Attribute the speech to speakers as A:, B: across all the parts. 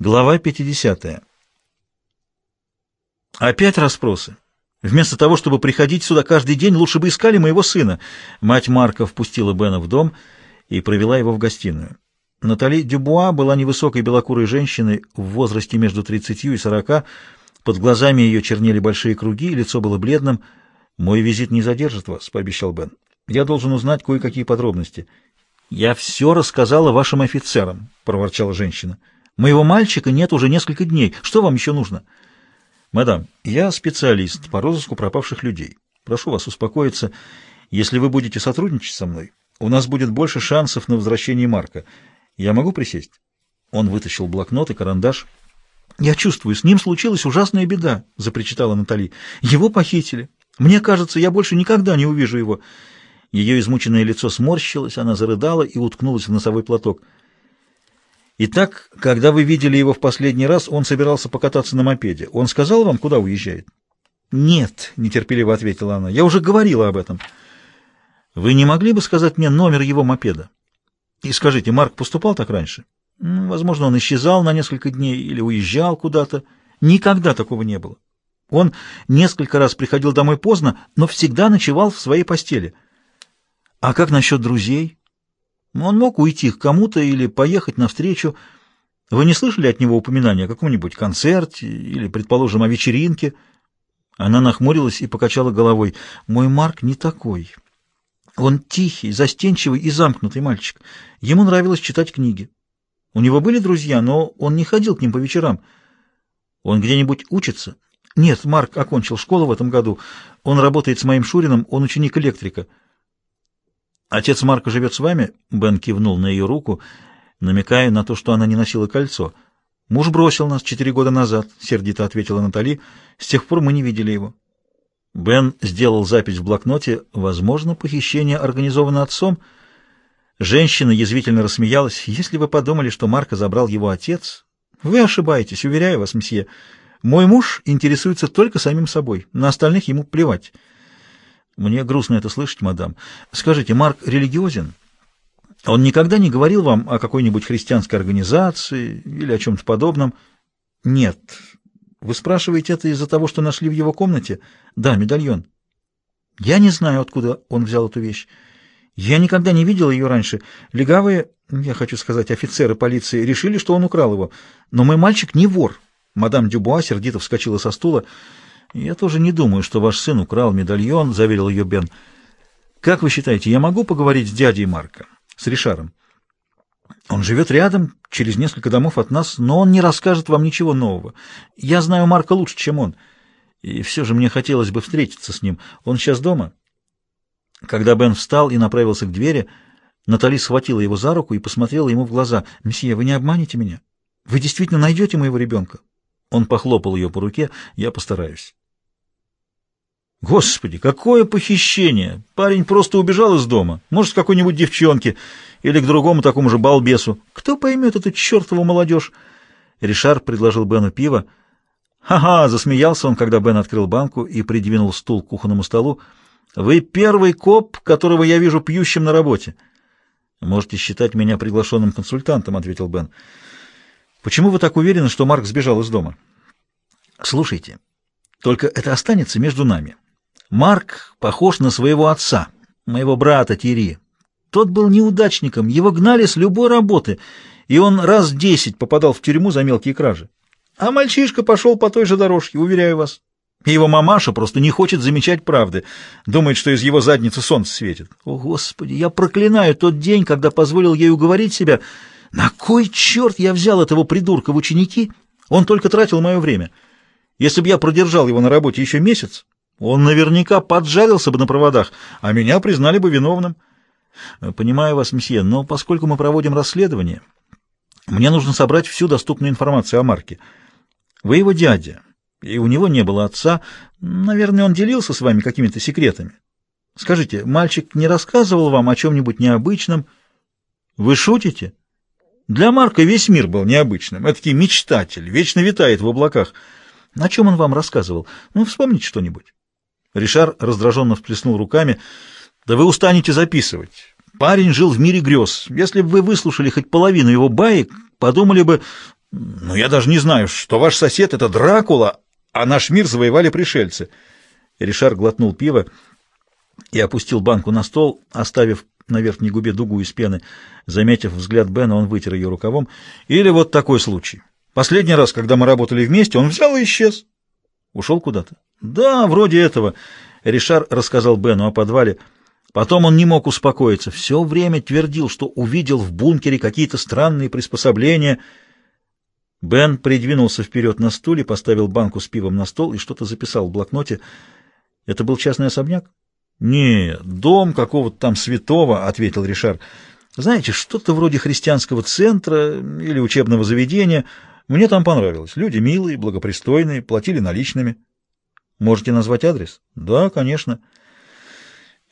A: Глава 50. Опять расспросы. Вместо того, чтобы приходить сюда каждый день, лучше бы искали моего сына. Мать Марка впустила Бена в дом и провела его в гостиную. Натали Дюбуа была невысокой белокурой женщиной в возрасте между 30 и 40. Под глазами ее чернели большие круги, лицо было бледным. «Мой визит не задержит вас», — пообещал Бен. «Я должен узнать кое-какие подробности». «Я все рассказала вашим офицерам», — проворчала женщина. Моего мальчика нет уже несколько дней. Что вам еще нужно? Мадам, я специалист по розыску пропавших людей. Прошу вас успокоиться. Если вы будете сотрудничать со мной, у нас будет больше шансов на возвращение Марка. Я могу присесть? Он вытащил блокнот и карандаш. «Я чувствую, с ним случилась ужасная беда», — запричитала Натали. «Его похитили. Мне кажется, я больше никогда не увижу его». Ее измученное лицо сморщилось, она зарыдала и уткнулась в носовой платок. Итак, когда вы видели его в последний раз, он собирался покататься на мопеде. Он сказал вам, куда уезжает? Нет, нетерпеливо ответила она. Я уже говорила об этом. Вы не могли бы сказать мне номер его мопеда? И скажите, Марк поступал так раньше? Возможно, он исчезал на несколько дней или уезжал куда-то. Никогда такого не было. Он несколько раз приходил домой поздно, но всегда ночевал в своей постели. А как насчет друзей? Он мог уйти к кому-то или поехать навстречу. Вы не слышали от него упоминания о каком-нибудь концерте или, предположим, о вечеринке? Она нахмурилась и покачала головой. Мой Марк не такой. Он тихий, застенчивый и замкнутый мальчик. Ему нравилось читать книги. У него были друзья, но он не ходил к ним по вечерам. Он где-нибудь учится? Нет, Марк окончил школу в этом году. Он работает с моим Шурином, он ученик электрика. «Отец Марка живет с вами?» Бен кивнул на ее руку, намекая на то, что она не носила кольцо. «Муж бросил нас четыре года назад», — сердито ответила Натали. «С тех пор мы не видели его». Бен сделал запись в блокноте. «Возможно, похищение организовано отцом». Женщина язвительно рассмеялась. «Если вы подумали, что Марка забрал его отец, вы ошибаетесь, уверяю вас, мсье. Мой муж интересуется только самим собой, на остальных ему плевать». Мне грустно это слышать, мадам. Скажите, Марк религиозен? Он никогда не говорил вам о какой-нибудь христианской организации или о чем-то подобном? Нет. Вы спрашиваете это из-за того, что нашли в его комнате? Да, медальон. Я не знаю, откуда он взял эту вещь. Я никогда не видел ее раньше. Легавые, я хочу сказать, офицеры полиции решили, что он украл его. Но мой мальчик не вор. Мадам Дюбуа сердито вскочила со стула. «Я тоже не думаю, что ваш сын украл медальон», — заверил ее Бен. «Как вы считаете, я могу поговорить с дядей Марка, с Ришаром? Он живет рядом, через несколько домов от нас, но он не расскажет вам ничего нового. Я знаю Марка лучше, чем он, и все же мне хотелось бы встретиться с ним. Он сейчас дома?» Когда Бен встал и направился к двери, Натали схватила его за руку и посмотрела ему в глаза. «Месье, вы не обманете меня? Вы действительно найдете моего ребенка?» Он похлопал ее по руке. «Я постараюсь». Господи, какое похищение! Парень просто убежал из дома. Может, какой-нибудь девчонки или к другому такому же балбесу. Кто поймет эту чертову молодежь? Ришар предложил Бену пиво. «Ха-ха!» — засмеялся он, когда Бен открыл банку и придвинул стул к кухонному столу. «Вы первый коп, которого я вижу пьющим на работе». «Можете считать меня приглашенным консультантом», — ответил Бен. «Почему вы так уверены, что Марк сбежал из дома?» «Слушайте, только это останется между нами». Марк похож на своего отца, моего брата Тири. Тот был неудачником, его гнали с любой работы, и он раз десять попадал в тюрьму за мелкие кражи. А мальчишка пошел по той же дорожке, уверяю вас. Его мамаша просто не хочет замечать правды, думает, что из его задницы солнце светит. О, Господи, я проклинаю тот день, когда позволил ей уговорить себя. На кой черт я взял этого придурка в ученики? Он только тратил мое время. Если бы я продержал его на работе еще месяц, он наверняка поджарился бы на проводах, а меня признали бы виновным. Понимаю вас, месье, но поскольку мы проводим расследование, мне нужно собрать всю доступную информацию о Марке. Вы его дядя, и у него не было отца. Наверное, он делился с вами какими-то секретами. Скажите, мальчик не рассказывал вам о чем-нибудь необычном? Вы шутите? Для Марка весь мир был необычным. Этакий мечтатель, вечно витает в облаках. О чем он вам рассказывал? Ну, вспомните что-нибудь. Ришар раздраженно всплеснул руками. «Да вы устанете записывать. Парень жил в мире грез. Если бы вы выслушали хоть половину его баек, подумали бы, Ну, я даже не знаю, что ваш сосед — это Дракула, а наш мир завоевали пришельцы. Ришар глотнул пиво и опустил банку на стол, оставив на верхней губе дугу из пены. Заметив взгляд Бена, он вытер ее рукавом. Или вот такой случай. Последний раз, когда мы работали вместе, он взял и исчез. Ушел куда-то? Да, вроде этого. Ришар рассказал Бену о подвале. Потом он не мог успокоиться. Все время твердил, что увидел в бункере какие-то странные приспособления. Бен придвинулся вперед на стуле, поставил банку с пивом на стол и что-то записал в блокноте. Это был частный особняк? «Не, дом какого-то там святого», — ответил Ришар. «Знаете, что-то вроде христианского центра или учебного заведения. Мне там понравилось. Люди милые, благопристойные, платили наличными». «Можете назвать адрес?» «Да, конечно».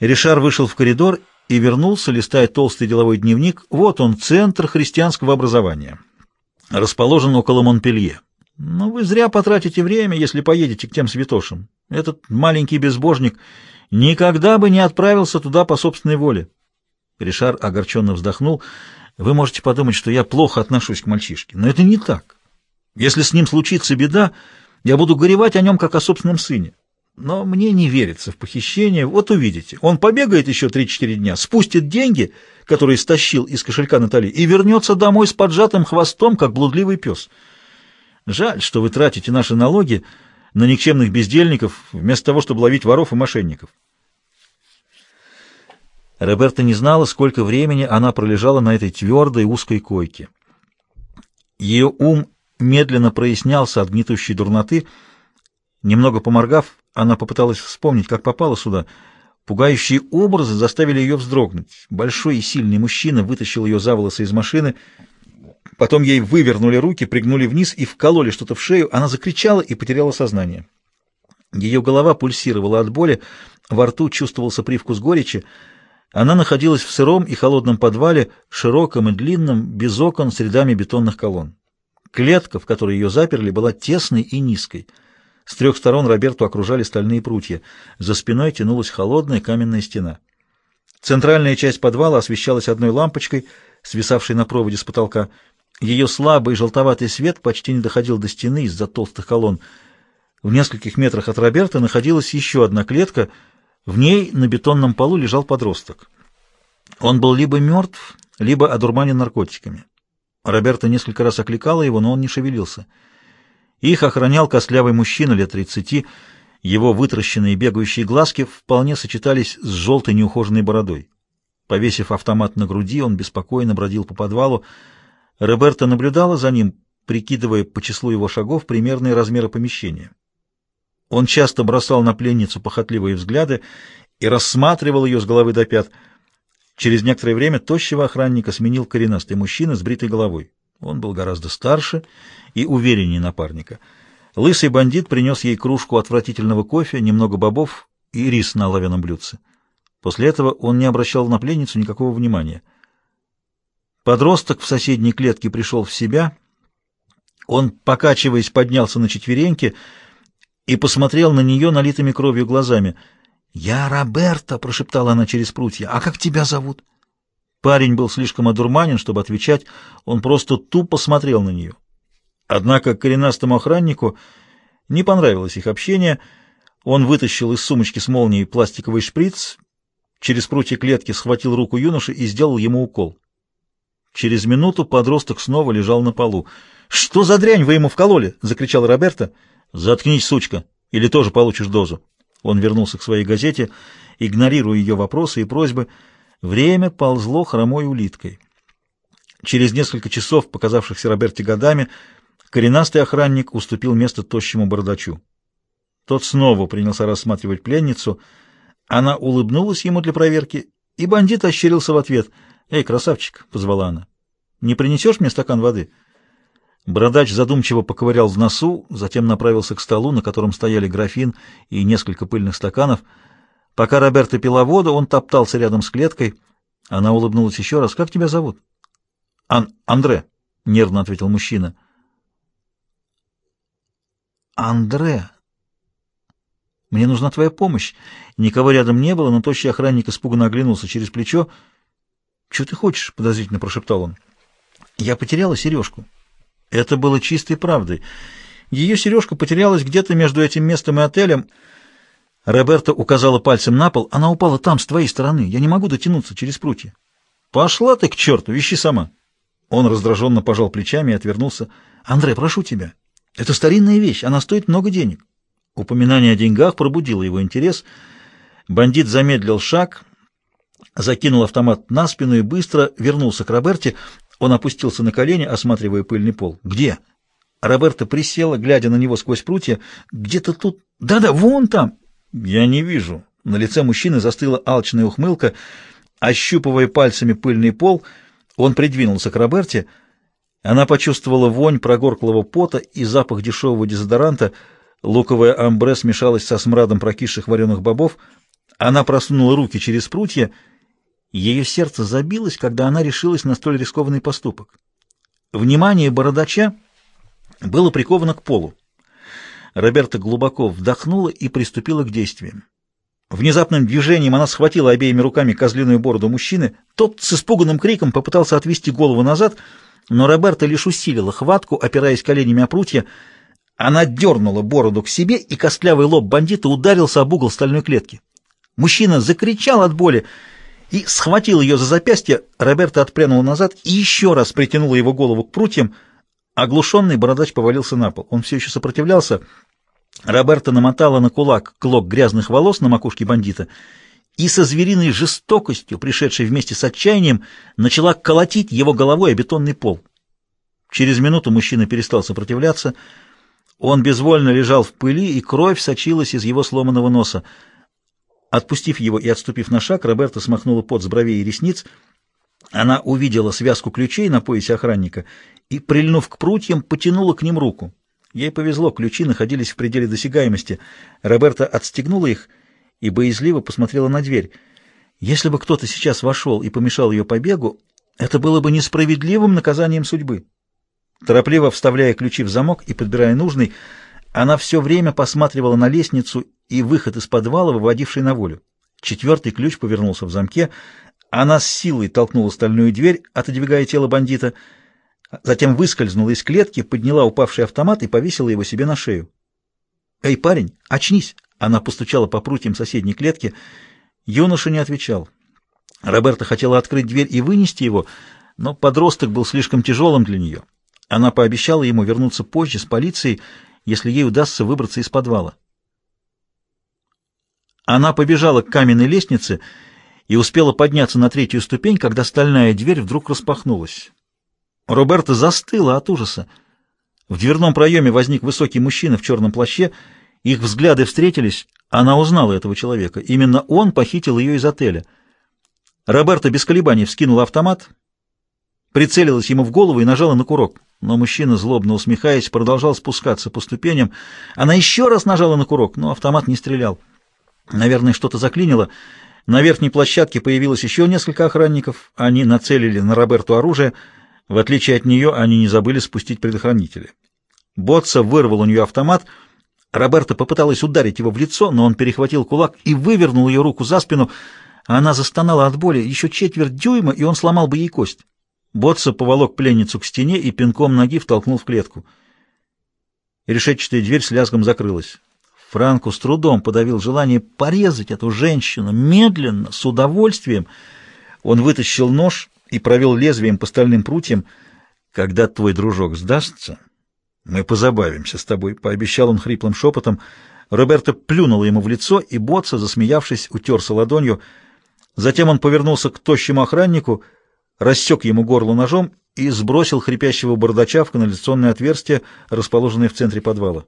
A: Ришар вышел в коридор и вернулся, листая толстый деловой дневник. Вот он, центр христианского образования. Расположен около Монпелье. Но вы зря потратите время, если поедете к тем святошам. Этот маленький безбожник никогда бы не отправился туда по собственной воле. Ришар огорченно вздохнул. Вы можете подумать, что я плохо отношусь к мальчишке, но это не так. Если с ним случится беда, я буду горевать о нем, как о собственном сыне. Но мне не верится в похищение. Вот увидите. Он побегает еще 3-4 дня, спустит деньги, которые стащил из кошелька Натали, и вернется домой с поджатым хвостом, как блудливый пес. Жаль, что вы тратите наши налоги на никчемных бездельников, вместо того, чтобы ловить воров и мошенников. Роберта не знала, сколько времени она пролежала на этой твердой узкой койке. Ее ум медленно прояснялся от гнетущей дурноты. Немного поморгав, она попыталась вспомнить, как попала сюда. Пугающие образы заставили ее вздрогнуть. Большой и сильный мужчина вытащил ее за волосы из машины. Потом ей вывернули руки, пригнули вниз и вкололи что-то в шею. Она закричала и потеряла сознание. Ее голова пульсировала от боли, во рту чувствовался привкус горечи. Она находилась в сыром и холодном подвале, широком и длинном, без окон, с рядами бетонных колонн. Клетка, в которой ее заперли, была тесной и низкой. С трех сторон Роберту окружали стальные прутья. За спиной тянулась холодная каменная стена. Центральная часть подвала освещалась одной лампочкой, свисавшей на проводе с потолка. Ее слабый желтоватый свет почти не доходил до стены из-за толстых колонн. В нескольких метрах от Роберта находилась еще одна клетка. В ней на бетонном полу лежал подросток. Он был либо мертв, либо одурманен наркотиками. Роберта несколько раз окликала его, но он не шевелился. Их охранял костлявый мужчина лет тридцати. Его вытращенные бегающие глазки вполне сочетались с желтой неухоженной бородой. Повесив автомат на груди, он беспокойно бродил по подвалу. Роберта наблюдала за ним, прикидывая по числу его шагов примерные размеры помещения. Он часто бросал на пленницу похотливые взгляды и рассматривал ее с головы до пят — Через некоторое время тощего охранника сменил коренастый мужчина с бритой головой. Он был гораздо старше и увереннее напарника. Лысый бандит принес ей кружку отвратительного кофе, немного бобов и рис на оловянном блюдце. После этого он не обращал на пленницу никакого внимания. Подросток в соседней клетке пришел в себя. Он, покачиваясь, поднялся на четвереньки и посмотрел на нее налитыми кровью глазами — «Я Роберта», — прошептала она через прутья. «А как тебя зовут?» Парень был слишком одурманен, чтобы отвечать, он просто тупо смотрел на нее. Однако коренастому охраннику не понравилось их общение. Он вытащил из сумочки с молнией пластиковый шприц, через прутья клетки схватил руку юноши и сделал ему укол. Через минуту подросток снова лежал на полу. «Что за дрянь вы ему вкололи?» — закричал Роберта. «Заткнись, сучка, или тоже получишь дозу». Он вернулся к своей газете, игнорируя ее вопросы и просьбы. Время ползло хромой улиткой. Через несколько часов, показавшихся Роберте годами, коренастый охранник уступил место тощему бородачу. Тот снова принялся рассматривать пленницу. Она улыбнулась ему для проверки, и бандит ощерился в ответ. «Эй, красавчик!» — позвала она. «Не принесешь мне стакан воды?» Бородач задумчиво поковырял в носу, затем направился к столу, на котором стояли графин и несколько пыльных стаканов. Пока Роберто пила воду, он топтался рядом с клеткой. Она улыбнулась еще раз. «Как тебя зовут?» Ан «Андре», — нервно ответил мужчина. «Андре, мне нужна твоя помощь». Никого рядом не было, но тощий охранник испуганно оглянулся через плечо. «Чего ты хочешь?» — подозрительно прошептал он. «Я потеряла сережку». Это было чистой правдой. Ее сережка потерялась где-то между этим местом и отелем. Роберта указала пальцем на пол. Она упала там, с твоей стороны. Я не могу дотянуться через прутья. Пошла ты к черту, ищи сама. Он раздраженно пожал плечами и отвернулся. Андрей, прошу тебя. Это старинная вещь, она стоит много денег. Упоминание о деньгах пробудило его интерес. Бандит замедлил шаг, закинул автомат на спину и быстро вернулся к Роберте. Он опустился на колени, осматривая пыльный пол. «Где?» Роберта присела, глядя на него сквозь прутья. «Где-то тут...» «Да-да, вон там!» «Я не вижу». На лице мужчины застыла алчная ухмылка. Ощупывая пальцами пыльный пол, он придвинулся к Роберте. Она почувствовала вонь прогорклого пота и запах дешевого дезодоранта. Луковая амбре смешалась со смрадом прокисших вареных бобов. Она просунула руки через прутья. Ее сердце забилось, когда она решилась на столь рискованный поступок. Внимание бородача было приковано к полу. Роберта глубоко вдохнула и приступила к действиям. Внезапным движением она схватила обеими руками козлиную бороду мужчины. Тот с испуганным криком попытался отвести голову назад, но Роберта лишь усилила хватку, опираясь коленями о прутья. Она дернула бороду к себе, и костлявый лоб бандита ударился об угол стальной клетки. Мужчина закричал от боли и схватил ее за запястье. Роберта отпрянула назад и еще раз притянула его голову к прутьям. Оглушенный бородач повалился на пол. Он все еще сопротивлялся. Роберта намотала на кулак клок грязных волос на макушке бандита и со звериной жестокостью, пришедшей вместе с отчаянием, начала колотить его головой о бетонный пол. Через минуту мужчина перестал сопротивляться. Он безвольно лежал в пыли, и кровь сочилась из его сломанного носа. Отпустив его и отступив на шаг, Роберта смахнула пот с бровей и ресниц. Она увидела связку ключей на поясе охранника и, прильнув к прутьям, потянула к ним руку. Ей повезло, ключи находились в пределе досягаемости. Роберта отстегнула их и боязливо посмотрела на дверь. Если бы кто-то сейчас вошел и помешал ее побегу, это было бы несправедливым наказанием судьбы. Торопливо вставляя ключи в замок и подбирая нужный, она все время посматривала на лестницу и выход из подвала, выводивший на волю. Четвертый ключ повернулся в замке. Она с силой толкнула стальную дверь, отодвигая тело бандита — Затем выскользнула из клетки, подняла упавший автомат и повесила его себе на шею. «Эй, парень, очнись!» Она постучала по прутьям соседней клетки. Юноша не отвечал. Роберта хотела открыть дверь и вынести его, но подросток был слишком тяжелым для нее. Она пообещала ему вернуться позже с полицией, если ей удастся выбраться из подвала. Она побежала к каменной лестнице и успела подняться на третью ступень, когда стальная дверь вдруг распахнулась. Роберта застыла от ужаса. В дверном проеме возник высокий мужчина в черном плаще. Их взгляды встретились. Она узнала этого человека. Именно он похитил ее из отеля. Роберта без колебаний вскинула автомат, прицелилась ему в голову и нажала на курок. Но мужчина, злобно усмехаясь, продолжал спускаться по ступеням. Она еще раз нажала на курок, но автомат не стрелял. Наверное, что-то заклинило. На верхней площадке появилось еще несколько охранников. Они нацелили на Роберту оружие — в отличие от нее, они не забыли спустить предохранители. Ботса вырвал у нее автомат. Роберта попыталась ударить его в лицо, но он перехватил кулак и вывернул ее руку за спину. Она застонала от боли. Еще четверть дюйма, и он сломал бы ей кость. Ботса поволок пленницу к стене и пинком ноги втолкнул в клетку. Решетчатая дверь с лязгом закрылась. Франку с трудом подавил желание порезать эту женщину медленно, с удовольствием. Он вытащил нож и провел лезвием по стальным прутьям. «Когда твой дружок сдастся, мы позабавимся с тобой», — пообещал он хриплым шепотом. Роберто плюнул ему в лицо, и Ботса, засмеявшись, утерся ладонью. Затем он повернулся к тощему охраннику, рассек ему горло ножом и сбросил хрипящего бардача в канализационное отверстие, расположенное в центре подвала.